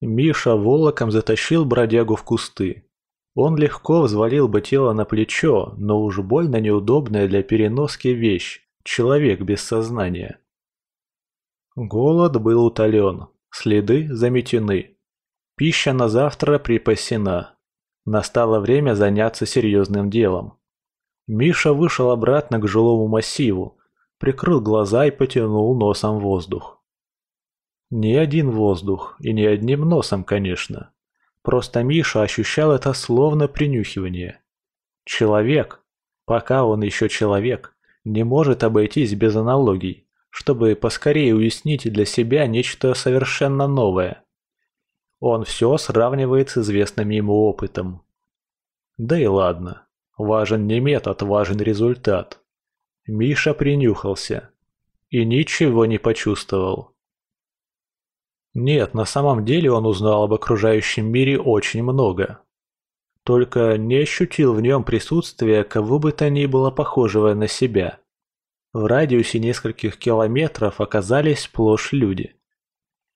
Миша волоком затащил бродягу в кусты. Он легко взвалил бы тело на плечо, но уж больно неудобная для переноски вещь – человек без сознания. Голод был утолен, следы заметены. Пища на завтра припасена. Настало время заняться серьезным делом. Миша вышел обратно к жилому массиву, прикрыл глаза и потянул носом воздух. Не один воздух, и не одним носом, конечно. Просто Миша ощущал это словно принюхивание. Человек, пока он еще человек, не может обойтись без аналогий, чтобы поскорее уяснить для себя нечто совершенно новое. Он все сравнивает с известным ему опытом. Да и ладно, важен не метод, важен результат. Миша принюхался и ничего не почувствовал. Нет, на самом деле он узнал об окружающем мире очень много. Только не ощутил в нем присутствия кого бы то ни было похожего на себя. В радиусе нескольких километров оказались сплошь люди.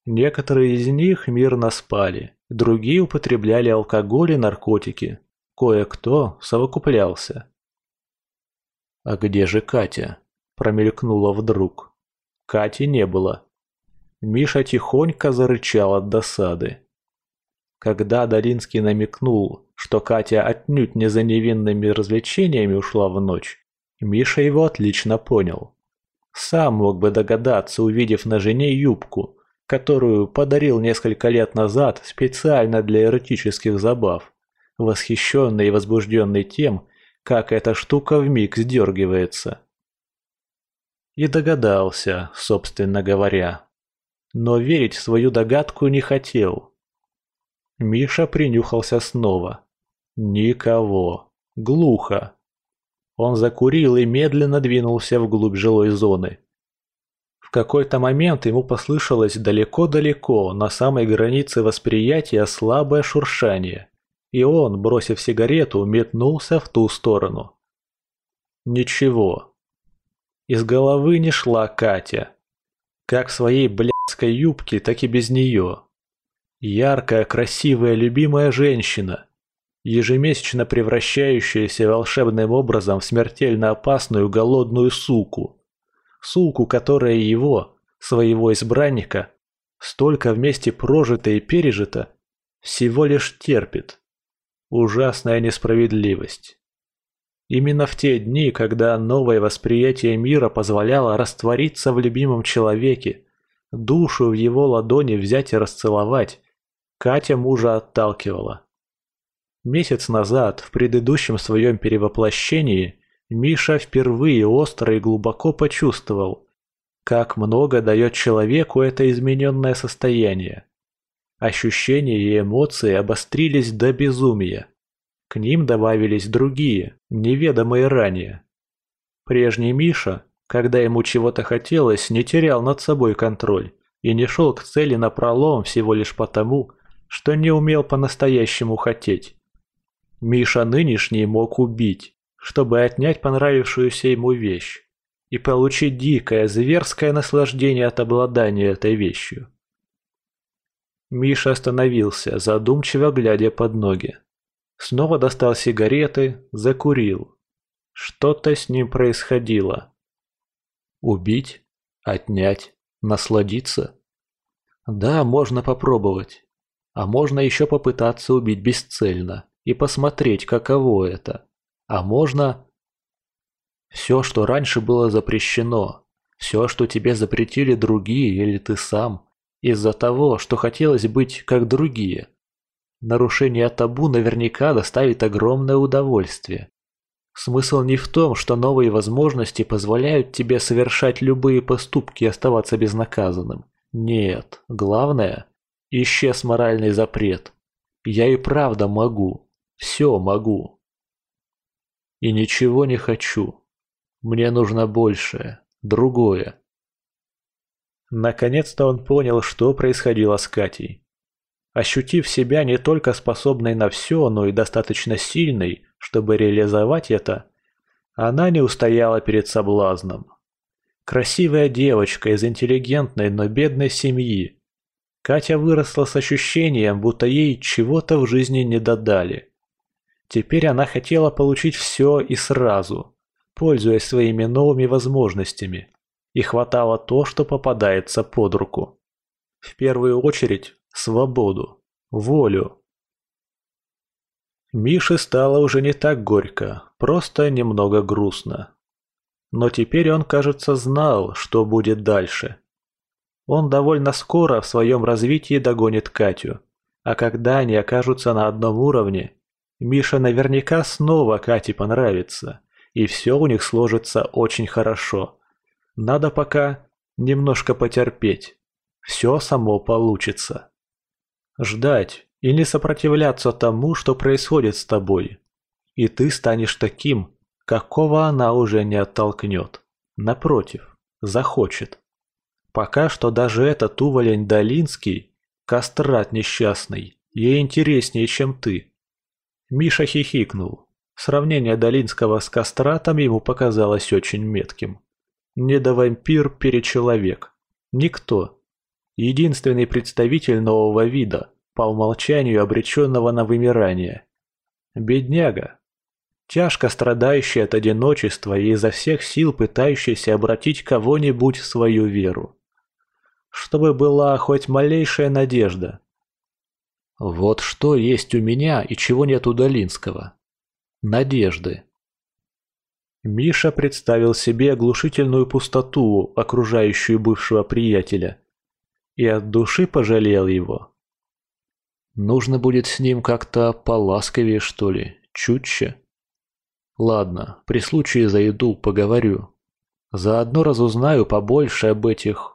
Некоторые из них мирно спали, другие употребляли алкоголь и наркотики, кое-кто совокуплялся. «А где же Катя?» – промелькнула вдруг. Кати не было. Миша тихонько зарычал от досады. Когда Долинский намекнул, что Катя отнюдь не за невинными развлечениями ушла в ночь, Миша его отлично понял. Сам мог бы догадаться, увидев на жене юбку, которую подарил несколько лет назад специально для эротических забав, восхищенный и возбужденный тем, как эта штука вмиг сдергивается. И догадался, собственно говоря но верить в свою догадку не хотел. Миша принюхался снова. Никого. Глухо. Он закурил и медленно двинулся вглубь жилой зоны. В какой-то момент ему послышалось далеко-далеко, на самой границе восприятия, слабое шуршание, и он, бросив сигарету, метнулся в ту сторону. Ничего. Из головы не шла Катя. Как своей, бля, дурацкой юбке, так и без нее. Яркая, красивая, любимая женщина, ежемесячно превращающаяся волшебным образом в смертельно опасную голодную суку. Суку, которая его, своего избранника, столько вместе прожито и пережито, всего лишь терпит. Ужасная несправедливость. Именно в те дни, когда новое восприятие мира позволяло раствориться в любимом человеке, душу в его ладони взять и расцеловать, Катя мужа отталкивала. Месяц назад, в предыдущем своем перевоплощении, Миша впервые остро и глубоко почувствовал, как много дает человеку это измененное состояние. Ощущения и эмоции обострились до безумия. К ним добавились другие, неведомые ранее. Прежний Миша, когда ему чего-то хотелось, не терял над собой контроль и не шел к цели напролом всего лишь потому, что не умел по-настоящему хотеть. Миша нынешний мог убить, чтобы отнять понравившуюся ему вещь и получить дикое, зверское наслаждение от обладания этой вещью. Миша остановился, задумчиво глядя под ноги. Снова достал сигареты, закурил. Что-то с ним происходило. Убить? Отнять? Насладиться? Да, можно попробовать. А можно еще попытаться убить бесцельно и посмотреть, каково это. А можно... Все, что раньше было запрещено, все, что тебе запретили другие или ты сам, из-за того, что хотелось быть как другие. Нарушение табу наверняка доставит огромное удовольствие. Смысл не в том, что новые возможности позволяют тебе совершать любые поступки и оставаться безнаказанным. Нет, главное – исчез моральный запрет. Я и правда могу. Все могу. И ничего не хочу. Мне нужно большее, другое. Наконец-то он понял, что происходило с Катей. Ощутив себя не только способной на все, но и достаточно сильной, чтобы реализовать это, она не устояла перед соблазном. Красивая девочка из интеллигентной, но бедной семьи. Катя выросла с ощущением, будто ей чего-то в жизни не додали. Теперь она хотела получить все и сразу, пользуясь своими новыми возможностями, и хватало то, что попадается под руку. В первую очередь свободу, волю. Мише стало уже не так горько, просто немного грустно. Но теперь он, кажется, знал, что будет дальше. Он довольно скоро в своем развитии догонит Катю. А когда они окажутся на одном уровне, Миша наверняка снова Кате понравится, и все у них сложится очень хорошо. Надо пока немножко потерпеть. Все само получится. Ждать и не сопротивляться тому, что происходит с тобой. И ты станешь таким, какого она уже не оттолкнет. Напротив, захочет. Пока что даже этот уволень Долинский, кастрат несчастный, ей интереснее, чем ты. Миша хихикнул. Сравнение Долинского с кастратом ему показалось очень метким. Не до вампир перечеловек. Никто. Единственный представитель нового вида, по умолчанию обреченного на вымирание. Бедняга. Тяжко страдающий от одиночества и изо всех сил пытающийся обратить кого-нибудь в свою веру чтобы была хоть малейшая надежда. Вот что есть у меня и чего нет у Долинского. Надежды. Миша представил себе оглушительную пустоту, окружающую бывшего приятеля, и от души пожалел его. Нужно будет с ним как-то поласковее, что ли, чутче. Ладно, при случае зайду, поговорю. Заодно разузнаю побольше об этих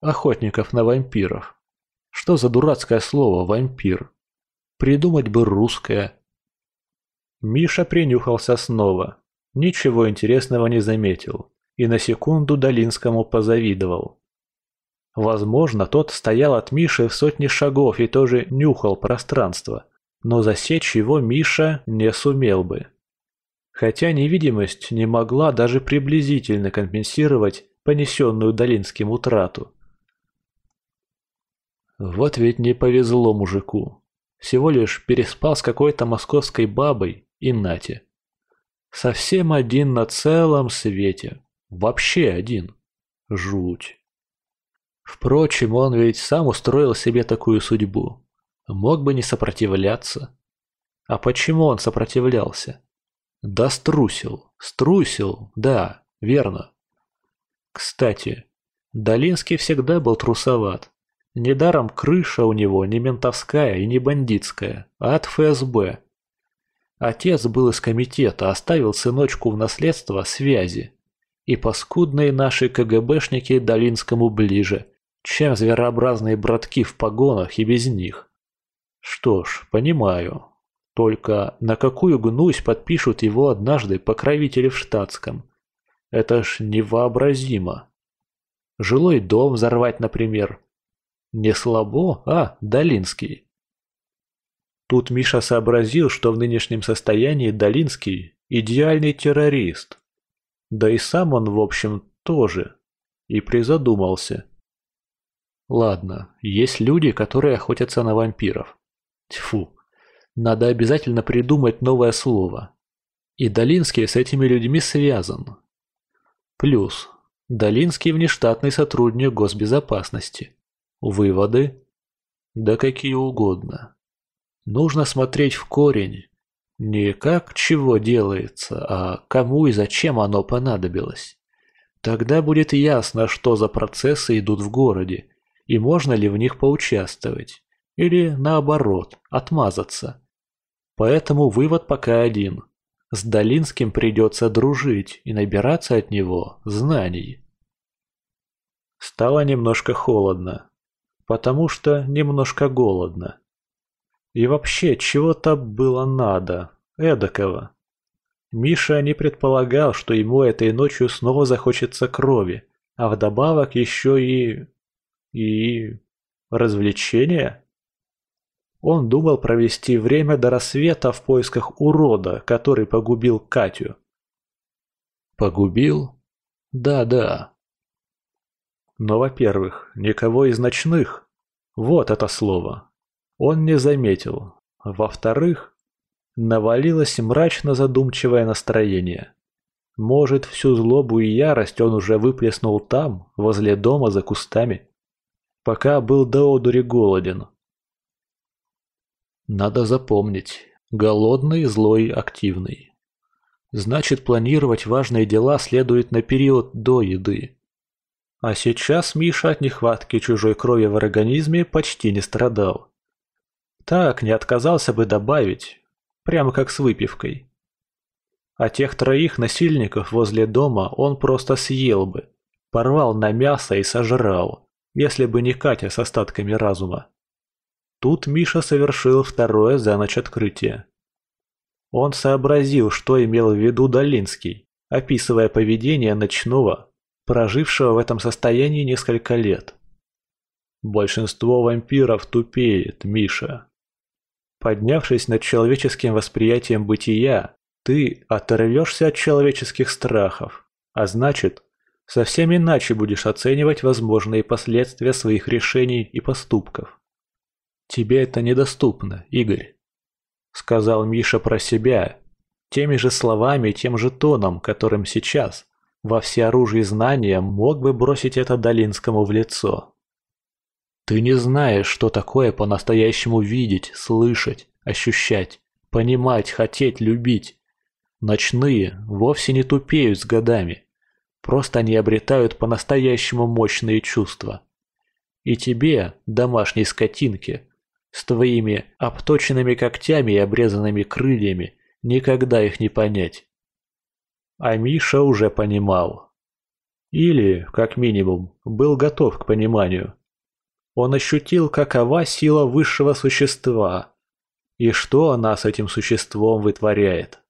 Охотников на вампиров. Что за дурацкое слово «вампир»? Придумать бы русское. Миша принюхался снова. Ничего интересного не заметил. И на секунду Долинскому позавидовал. Возможно, тот стоял от Миши в сотни шагов и тоже нюхал пространство. Но засечь его Миша не сумел бы. Хотя невидимость не могла даже приблизительно компенсировать понесенную Долинским утрату. Вот ведь не повезло мужику. Всего лишь переспал с какой-то московской бабой и нате. Совсем один на целом свете. Вообще один. Жуть. Впрочем, он ведь сам устроил себе такую судьбу. Мог бы не сопротивляться. А почему он сопротивлялся? Да струсил. Струсил, да, верно. Кстати, Долинский всегда был трусоват. Недаром крыша у него не ментовская и не бандитская, а от ФСБ. Отец был из комитета, оставил сыночку в наследство связи. И паскудные наши КГБшники Долинскому ближе, чем зверообразные братки в погонах и без них. Что ж, понимаю. Только на какую гнусь подпишут его однажды покровители в штатском? Это ж невообразимо. Жилой дом взорвать, например, не слабо, а Долинский. Тут Миша сообразил, что в нынешнем состоянии Долинский – идеальный террорист. Да и сам он, в общем, тоже. И призадумался. Ладно, есть люди, которые охотятся на вампиров. Тьфу, надо обязательно придумать новое слово. И Долинский с этими людьми связан. Плюс, Долинский внештатный сотрудник госбезопасности. Выводы? Да какие угодно. Нужно смотреть в корень. Не как чего делается, а кому и зачем оно понадобилось. Тогда будет ясно, что за процессы идут в городе, и можно ли в них поучаствовать. Или, наоборот, отмазаться. Поэтому вывод пока один. С Долинским придется дружить и набираться от него знаний. Стало немножко холодно потому что немножко голодно. И вообще, чего-то было надо, эдакого. Миша не предполагал, что ему этой ночью снова захочется крови, а вдобавок еще и... и... развлечения? Он думал провести время до рассвета в поисках урода, который погубил Катю. Погубил? Да-да, но, во-первых, никого из ночных. Вот это слово. Он не заметил. Во-вторых, навалилось мрачно-задумчивое настроение. Может, всю злобу и ярость он уже выплеснул там, возле дома за кустами, пока был до одури голоден. Надо запомнить. Голодный, злой, активный. Значит, планировать важные дела следует на период до еды. А сейчас Миша от нехватки чужой крови в организме почти не страдал. Так, не отказался бы добавить, прямо как с выпивкой. А тех троих насильников возле дома он просто съел бы, порвал на мясо и сожрал, если бы не Катя с остатками разума. Тут Миша совершил второе за ночь открытие. Он сообразил, что имел в виду Долинский, описывая поведение ночного, прожившего в этом состоянии несколько лет. Большинство вампиров тупеет, Миша. Поднявшись над человеческим восприятием бытия, ты оторвешься от человеческих страхов, а значит, совсем иначе будешь оценивать возможные последствия своих решений и поступков. Тебе это недоступно, Игорь, сказал Миша про себя, теми же словами и тем же тоном, которым сейчас во всеоружии знания мог бы бросить это Долинскому в лицо. Ты не знаешь, что такое по-настоящему видеть, слышать, ощущать, понимать, хотеть, любить. Ночные вовсе не тупеют с годами. Просто они обретают по-настоящему мощные чувства. И тебе, домашней скотинке, с твоими обточенными когтями и обрезанными крыльями, никогда их не понять. А Миша уже понимал. Или, как минимум, был готов к пониманию. Он ощутил, какова сила высшего существа и что она с этим существом вытворяет.